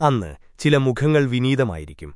അന്ന് ചില മുഖങ്ങൾ വിനീതമായിരിക്കും